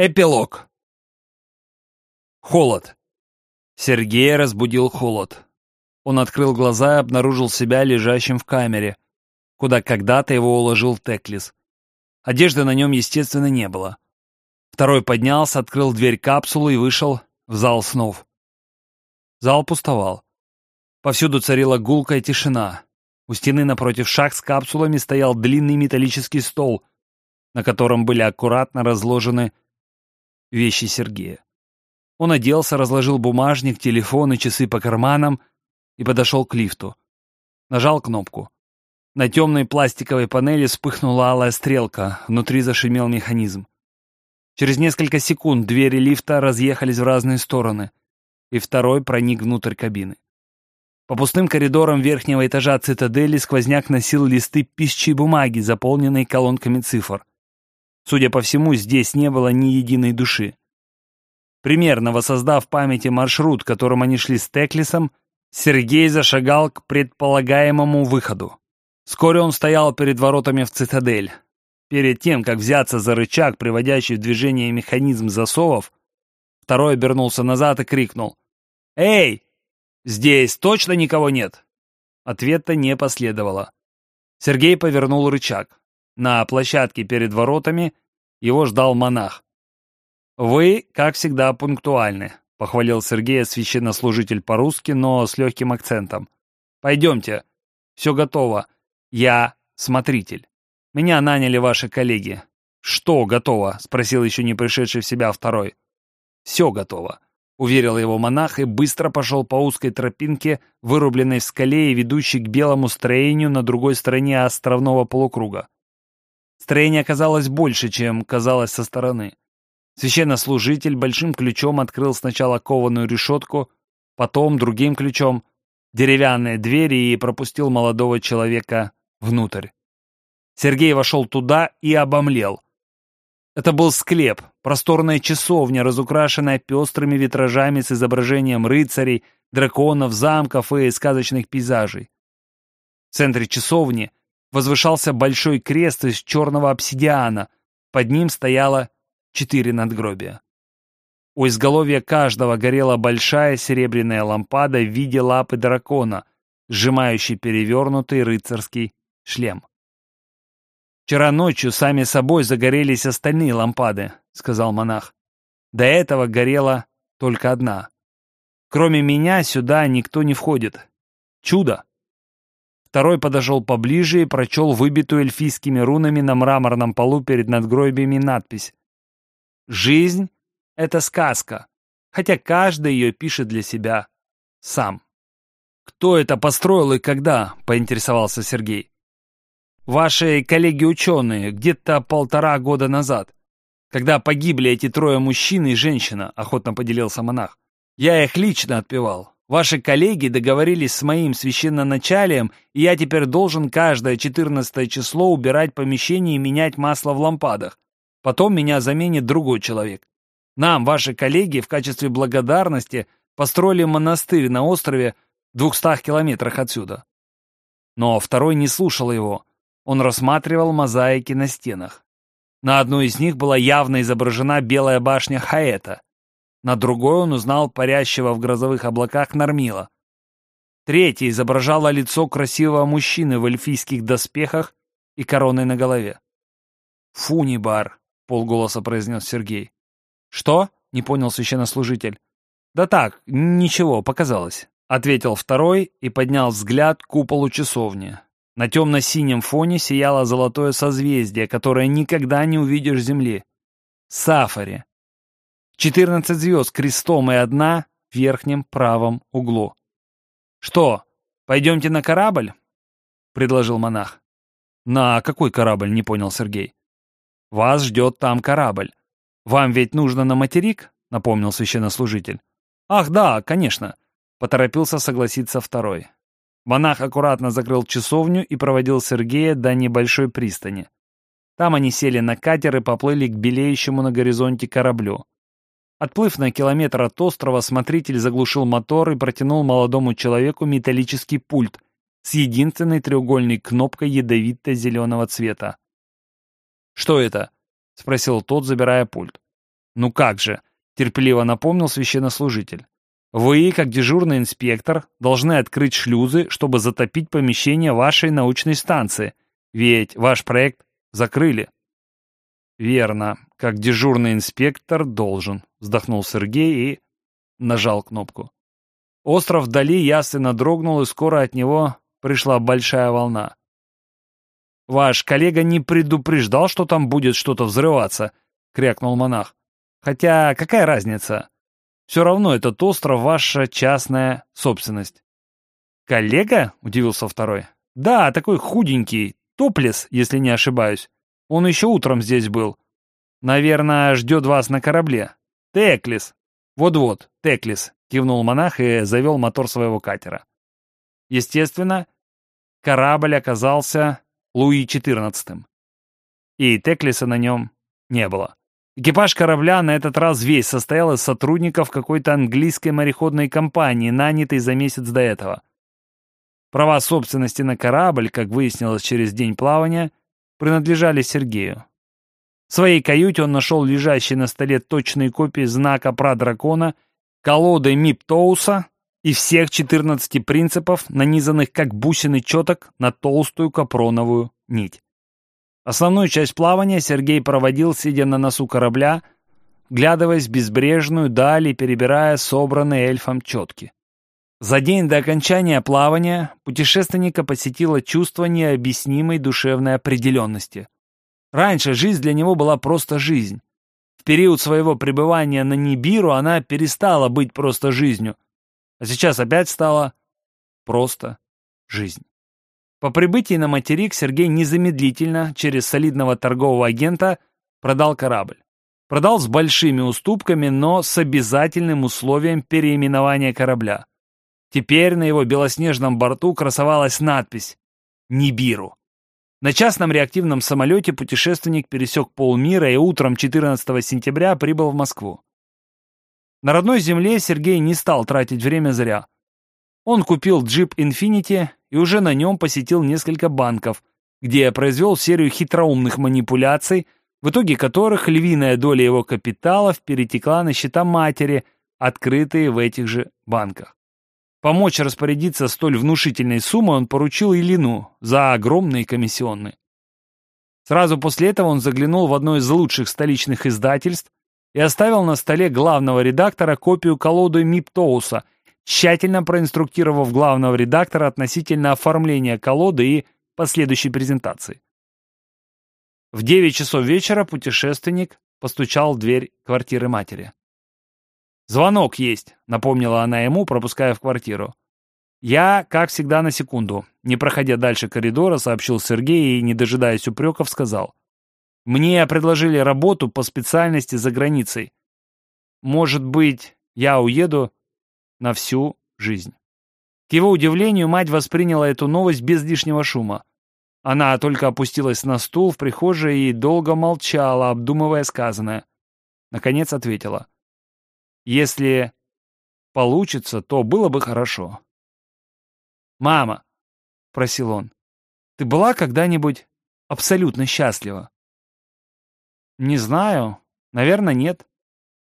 Эпилог. Холод. Сергея разбудил холод. Он открыл глаза и обнаружил себя лежащим в камере, куда когда-то его уложил Теклис. Одежды на нем, естественно, не было. Второй поднялся, открыл дверь капсулы и вышел в зал снов. Зал пустовал. Повсюду царила гулкая тишина. У стены напротив шах с капсулами стоял длинный металлический стол, на котором были аккуратно разложены вещи Сергея. Он оделся, разложил бумажник, телефон и часы по карманам и подошел к лифту. Нажал кнопку. На темной пластиковой панели вспыхнула алая стрелка, внутри зашумел механизм. Через несколько секунд двери лифта разъехались в разные стороны, и второй проник внутрь кабины. По пустым коридорам верхнего этажа цитадели сквозняк носил листы пищей бумаги, заполненные колонками цифр. Судя по всему, здесь не было ни единой души. Примерно воссоздав в памяти маршрут, которым они шли с Теклисом, Сергей зашагал к предполагаемому выходу. Вскоре он стоял перед воротами в цитадель. Перед тем, как взяться за рычаг, приводящий в движение механизм засовов, второй обернулся назад и крикнул. «Эй! Здесь точно никого нет?» Ответа не последовало. Сергей повернул рычаг. На площадке перед воротами его ждал монах. «Вы, как всегда, пунктуальны», — похвалил Сергей священнослужитель по-русски, но с легким акцентом. «Пойдемте. Все готово. Я смотритель. Меня наняли ваши коллеги». «Что готово?» — спросил еще не пришедший в себя второй. «Все готово», — уверил его монах и быстро пошел по узкой тропинке, вырубленной в скале и ведущей к белому строению на другой стороне островного полукруга. Строение оказалось больше, чем казалось со стороны. Священнослужитель большим ключом открыл сначала кованую решетку, потом другим ключом деревянные двери и пропустил молодого человека внутрь. Сергей вошел туда и обомлел. Это был склеп, просторная часовня, разукрашенная пестрыми витражами с изображением рыцарей, драконов, замков и сказочных пейзажей. В центре часовни возвышался большой крест из черного обсидиана, под ним стояло четыре надгробия. У изголовья каждого горела большая серебряная лампада в виде лапы дракона, сжимающей перевернутый рыцарский шлем. «Вчера ночью сами собой загорелись остальные лампады», — сказал монах. «До этого горела только одна. Кроме меня сюда никто не входит. Чудо!» Второй подошел поближе и прочел выбитую эльфийскими рунами на мраморном полу перед надгробиями надпись. «Жизнь — это сказка, хотя каждый ее пишет для себя сам». «Кто это построил и когда?» — поинтересовался Сергей. «Ваши коллеги-ученые где-то полтора года назад, когда погибли эти трое мужчин и женщина», — охотно поделился монах. «Я их лично отпевал. Ваши коллеги договорились с моим священноначалием, и я теперь должен каждое 14 число убирать помещение и менять масло в лампадах. Потом меня заменит другой человек. Нам, ваши коллеги, в качестве благодарности построили монастырь на острове в 200 километрах отсюда. Но второй не слушал его. Он рассматривал мозаики на стенах. На одной из них была явно изображена белая башня Хаэта. На другой он узнал парящего в грозовых облаках Нормила. Третья изображала лицо красивого мужчины в эльфийских доспехах и короной на голове. «Фунибар», — полголоса произнес Сергей. «Что?» — не понял священнослужитель. «Да так, ничего, показалось», — ответил второй и поднял взгляд к куполу часовни. На темно-синем фоне сияло золотое созвездие, которое никогда не увидишь Земли. Сафари. Четырнадцать звезд крестом и одна в верхнем правом углу. «Что, пойдемте на корабль?» — предложил монах. «На какой корабль?» — не понял Сергей. «Вас ждет там корабль. Вам ведь нужно на материк?» — напомнил священнослужитель. «Ах, да, конечно!» — поторопился согласиться второй. Монах аккуратно закрыл часовню и проводил Сергея до небольшой пристани. Там они сели на катер и поплыли к белеющему на горизонте кораблю. Отплыв на километр от острова, смотритель заглушил мотор и протянул молодому человеку металлический пульт с единственной треугольной кнопкой ядовито-зеленого цвета. «Что это?» — спросил тот, забирая пульт. «Ну как же», — терпеливо напомнил священнослужитель. «Вы, как дежурный инспектор, должны открыть шлюзы, чтобы затопить помещение вашей научной станции, ведь ваш проект закрыли». «Верно, как дежурный инспектор должен», — вздохнул Сергей и нажал кнопку. Остров вдали ясно дрогнул, и скоро от него пришла большая волна. «Ваш коллега не предупреждал, что там будет что-то взрываться», — крякнул монах. «Хотя какая разница? Все равно этот остров — ваша частная собственность». «Коллега?» — удивился второй. «Да, такой худенький, топлес, если не ошибаюсь. Он еще утром здесь был. Наверное, ждет вас на корабле. Теклис. Вот-вот, Теклис», — кивнул монах и завел мотор своего катера. Естественно, корабль оказался Луи XIV. И Теклиса на нем не было. Экипаж корабля на этот раз весь состоял из сотрудников какой-то английской мореходной компании, нанятой за месяц до этого. Права собственности на корабль, как выяснилось через день плавания, принадлежали Сергею. В своей каюте он нашел лежащие на столе точные копии знака про дракона, колоды Миптоуса и всех 14 принципов, нанизанных как бусины четок на толстую капроновую нить. Основную часть плавания Сергей проводил, сидя на носу корабля, глядываясь в безбрежную даль и перебирая собранные эльфом четки. За день до окончания плавания путешественника посетило чувство необъяснимой душевной определенности. Раньше жизнь для него была просто жизнь. В период своего пребывания на Нибиру она перестала быть просто жизнью – а сейчас опять стало просто жизнь. По прибытии на материк Сергей незамедлительно через солидного торгового агента продал корабль. Продал с большими уступками, но с обязательным условием переименования корабля. Теперь на его белоснежном борту красовалась надпись «Нибиру». На частном реактивном самолете путешественник пересек полмира и утром 14 сентября прибыл в Москву. На родной земле Сергей не стал тратить время зря. Он купил джип Infiniti и уже на нем посетил несколько банков, где произвел серию хитроумных манипуляций, в итоге которых львиная доля его капиталов перетекла на счета матери, открытые в этих же банках. Помочь распорядиться столь внушительной суммой он поручил Илину за огромные комиссионные. Сразу после этого он заглянул в одно из лучших столичных издательств и оставил на столе главного редактора копию колоды Миптоуса, тщательно проинструктировав главного редактора относительно оформления колоды и последующей презентации. В 9 часов вечера путешественник постучал в дверь квартиры матери. «Звонок есть», — напомнила она ему, пропуская в квартиру. «Я, как всегда, на секунду». Не проходя дальше коридора, сообщил Сергей и, не дожидаясь упреков, сказал. Мне предложили работу по специальности за границей. Может быть, я уеду на всю жизнь. К его удивлению, мать восприняла эту новость без лишнего шума. Она только опустилась на стул в прихожей и долго молчала, обдумывая сказанное. Наконец ответила. «Если получится, то было бы хорошо». «Мама», — просил он, — «ты была когда-нибудь абсолютно счастлива?» Не знаю. Наверное, нет.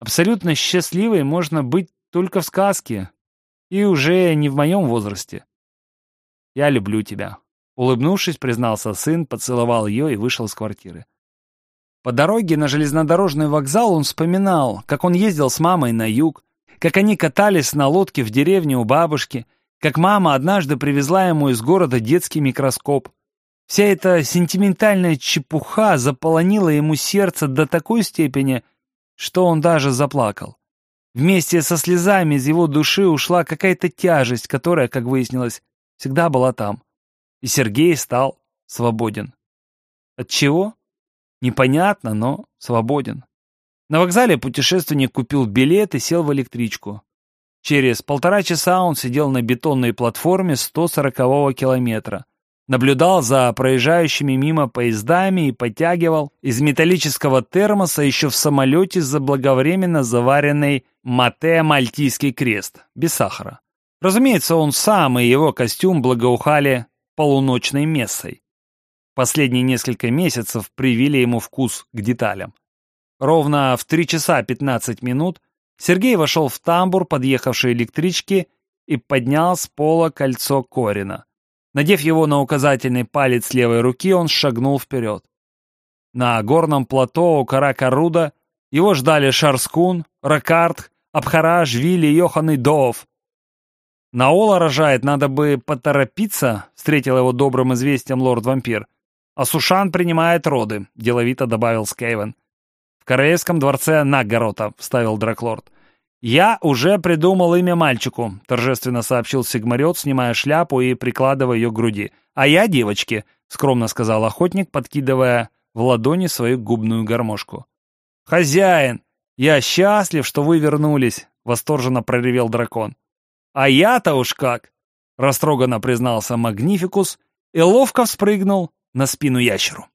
Абсолютно счастливой можно быть только в сказке. И уже не в моем возрасте. Я люблю тебя. Улыбнувшись, признался сын, поцеловал ее и вышел из квартиры. По дороге на железнодорожный вокзал он вспоминал, как он ездил с мамой на юг, как они катались на лодке в деревне у бабушки, как мама однажды привезла ему из города детский микроскоп, Вся эта сентиментальная чепуха заполонила ему сердце до такой степени, что он даже заплакал. Вместе со слезами из его души ушла какая-то тяжесть, которая, как выяснилось, всегда была там. И Сергей стал свободен. От чего? Непонятно, но свободен. На вокзале путешественник купил билет и сел в электричку. Через полтора часа он сидел на бетонной платформе 140-го километра наблюдал за проезжающими мимо поездами и подтягивал из металлического термоса еще в самолете заблаговременно заваренный мате мальтийский крест, без сахара. Разумеется, он сам и его костюм благоухали полуночной мессой. Последние несколько месяцев привили ему вкус к деталям. ровно в 3 часа 15 минут, Сергей вошел в тамбур подъехавшей электрички и поднял с пола кольцо Корина. Надев его на указательный палец левой руки, он шагнул вперед. На горном плато у Каракаруда его ждали Шарскун, Ракарт, Абхараш, Вилли, Йохан и Доов. «Наола рожает, надо бы поторопиться», — встретил его добрым известием лорд-вампир. «А Сушан принимает роды», — деловито добавил Скейвен. «В королевском дворце Наггорота», — вставил Драклорд. «Я уже придумал имя мальчику», — торжественно сообщил Сигмарет, снимая шляпу и прикладывая ее к груди. «А я девочке», — скромно сказал охотник, подкидывая в ладони свою губную гармошку. «Хозяин, я счастлив, что вы вернулись», — восторженно проревел дракон. «А я-то уж как!» — растроганно признался Магнификус и ловко вспрыгнул на спину ящеру.